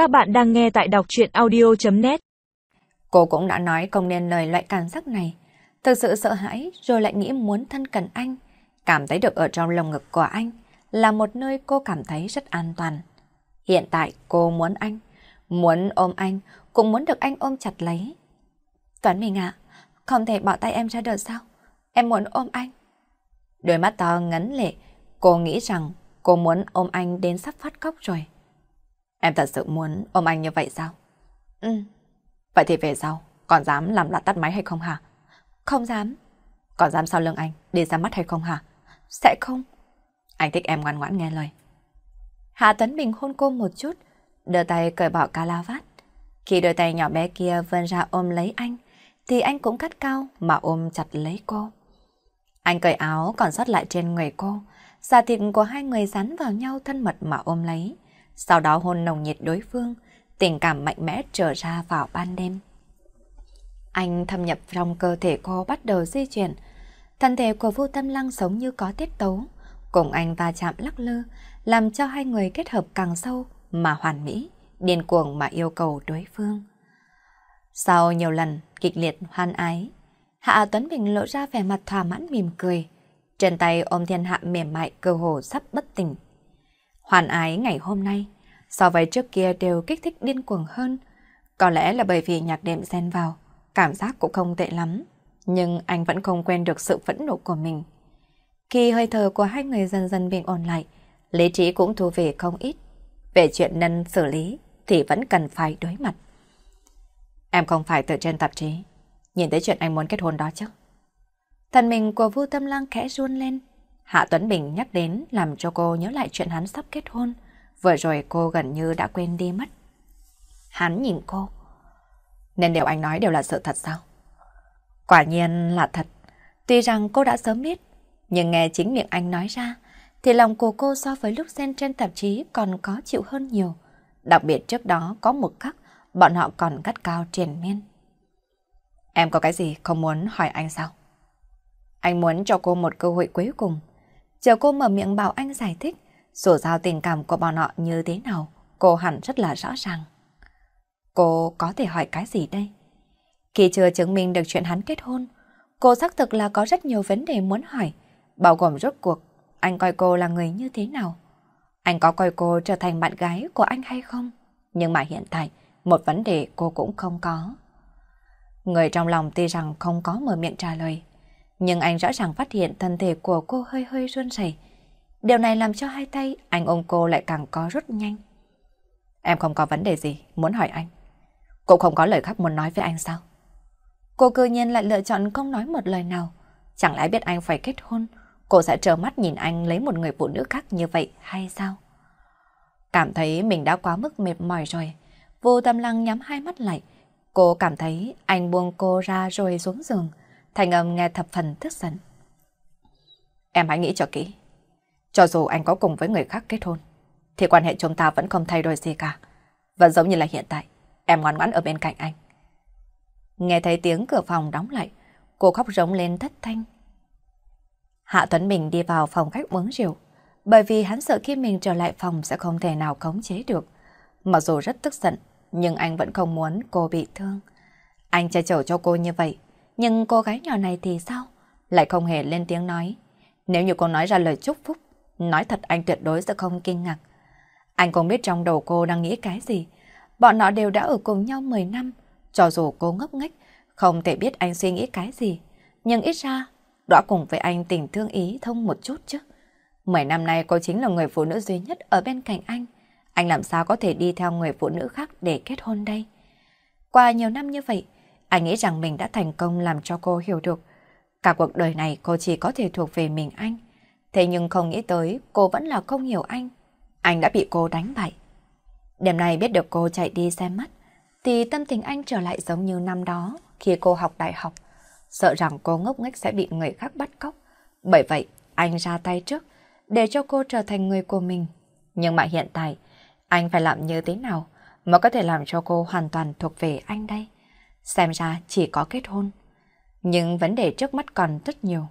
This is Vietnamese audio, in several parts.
Các bạn đang nghe tại đọc chuyện audio.net Cô cũng đã nói không nên lời loại cảm giác này. Thực sự sợ hãi rồi lại nghĩ muốn thân cận anh. Cảm thấy được ở trong lồng ngực của anh là một nơi cô cảm thấy rất an toàn. Hiện tại cô muốn anh, muốn ôm anh, cũng muốn được anh ôm chặt lấy. Tuấn Minh ạ, không thể bỏ tay em ra được sao? Em muốn ôm anh. Đôi mắt to ngấn lệ, cô nghĩ rằng cô muốn ôm anh đến sắp phát khóc rồi. Em thật sự muốn ôm anh như vậy sao? Ừ. Vậy thì về sau, còn dám làm loạn tắt máy hay không hả? Không dám. Còn dám sau lưng anh đi ra mắt hay không hả? Sẽ không. Anh thích em ngoan ngoãn nghe lời. Hạ Tấn Bình hôn cô một chút, đưa tay cởi bỏ ca la vát. Khi đôi tay nhỏ bé kia vươn ra ôm lấy anh, thì anh cũng cắt cao mà ôm chặt lấy cô. Anh cởi áo còn sót lại trên người cô, da thịt của hai người dán vào nhau thân mật mà ôm lấy. Sau đó hôn nồng nhiệt đối phương, tình cảm mạnh mẽ trở ra vào ban đêm. Anh thâm nhập trong cơ thể cô bắt đầu di chuyển. Thân thể của Vu Tâm Lăng sống như có tiết tấu, cùng anh va chạm lắc lư, làm cho hai người kết hợp càng sâu mà hoàn mỹ, điên cuồng mà yêu cầu đối phương. Sau nhiều lần kịch liệt hoan ái, Hạ Tuấn Bình lộ ra vẻ mặt thỏa mãn mỉm cười. Trên tay ôm thiên hạ mềm mại cơ hồ sắp bất tỉnh. Hoàn ái ngày hôm nay, so với trước kia đều kích thích điên cuồng hơn. Có lẽ là bởi vì nhạc đệm xen vào, cảm giác cũng không tệ lắm. Nhưng anh vẫn không quen được sự phẫn nộ của mình. Khi hơi thở của hai người dần dần bình ổn lại, lý trí cũng thu về không ít. Về chuyện nên xử lý thì vẫn cần phải đối mặt. Em không phải từ trên tạp chí, nhìn thấy chuyện anh muốn kết hôn đó chứ. Thần mình của Vu Tâm Lang khẽ run lên. Hạ Tuấn Bình nhắc đến làm cho cô nhớ lại chuyện hắn sắp kết hôn. Vừa rồi cô gần như đã quên đi mất. Hắn nhìn cô. Nên điều anh nói đều là sự thật sao? Quả nhiên là thật. Tuy rằng cô đã sớm biết, nhưng nghe chính miệng anh nói ra, thì lòng của cô so với lúc xem trên tạp chí còn có chịu hơn nhiều. Đặc biệt trước đó có một khắc, bọn họ còn gắt cao triền miên. Em có cái gì không muốn hỏi anh sao? Anh muốn cho cô một cơ hội cuối cùng. Chờ cô mở miệng bảo anh giải thích, dù sao tình cảm của bọn họ như thế nào, cô hẳn rất là rõ ràng. Cô có thể hỏi cái gì đây? Khi chưa chứng minh được chuyện hắn kết hôn, cô xác thực là có rất nhiều vấn đề muốn hỏi, bao gồm rốt cuộc, anh coi cô là người như thế nào? Anh có coi cô trở thành bạn gái của anh hay không? Nhưng mà hiện tại, một vấn đề cô cũng không có. Người trong lòng tuy rằng không có mở miệng trả lời, nhưng anh rõ ràng phát hiện thân thể của cô hơi hơi run rẩy. Điều này làm cho hai tay anh ôm cô lại càng có rút nhanh. Em không có vấn đề gì muốn hỏi anh. cô không có lời khác muốn nói với anh sao? Cô cư nhiên lại lựa chọn không nói một lời nào. Chẳng lẽ biết anh phải kết hôn, cô sẽ trơ mắt nhìn anh lấy một người phụ nữ khác như vậy hay sao? Cảm thấy mình đã quá mức mệt mỏi rồi. Vô tâm lăng nhắm hai mắt lại. Cô cảm thấy anh buông cô ra rồi xuống giường. Thành âm nghe thập phần tức giận. Em hãy nghĩ cho kỹ. Cho dù anh có cùng với người khác kết hôn, thì quan hệ chúng ta vẫn không thay đổi gì cả. Vẫn giống như là hiện tại, em ngoan ngoãn ở bên cạnh anh. Nghe thấy tiếng cửa phòng đóng lại, cô khóc rống lên thất thanh. Hạ Tuấn Bình đi vào phòng khách uống rượu, bởi vì hắn sợ khi mình trở lại phòng sẽ không thể nào khống chế được. Mặc dù rất tức giận, nhưng anh vẫn không muốn cô bị thương. Anh che chở cho cô như vậy, nhưng cô gái nhỏ này thì sao? Lại không hề lên tiếng nói. Nếu như cô nói ra lời chúc phúc, nói thật anh tuyệt đối sẽ không kinh ngạc. Anh không biết trong đầu cô đang nghĩ cái gì. Bọn họ đều đã ở cùng nhau 10 năm, cho dù cô ngốc nghếch, không thể biết anh suy nghĩ cái gì. Nhưng ít ra, đã cùng với anh tình thương ý thông một chút chứ. Mười năm nay cô chính là người phụ nữ duy nhất ở bên cạnh anh. Anh làm sao có thể đi theo người phụ nữ khác để kết hôn đây? Qua nhiều năm như vậy, anh nghĩ rằng mình đã thành công làm cho cô hiểu được. Cả cuộc đời này cô chỉ có thể thuộc về mình anh. Thế nhưng không nghĩ tới cô vẫn là không hiểu anh. Anh đã bị cô đánh bại. Đêm nay biết được cô chạy đi xem mắt, thì tâm tình anh trở lại giống như năm đó khi cô học đại học. Sợ rằng cô ngốc nghếch sẽ bị người khác bắt cóc. Bởi vậy, anh ra tay trước, để cho cô trở thành người của mình. Nhưng mà hiện tại, anh phải làm như thế nào mới có thể làm cho cô hoàn toàn thuộc về anh đây? Xem ra chỉ có kết hôn. Nhưng vấn đề trước mắt còn rất nhiều.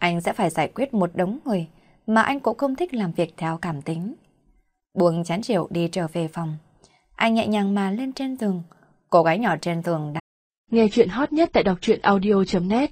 Anh sẽ phải giải quyết một đống người mà anh cũng không thích làm việc theo cảm tính. Buông chán rượu đi trở về phòng. Anh nhẹ nhàng mà lên trên giường. Cô gái nhỏ trên giường đã... Nghe chuyện hot nhất tại đọc truyện audio.net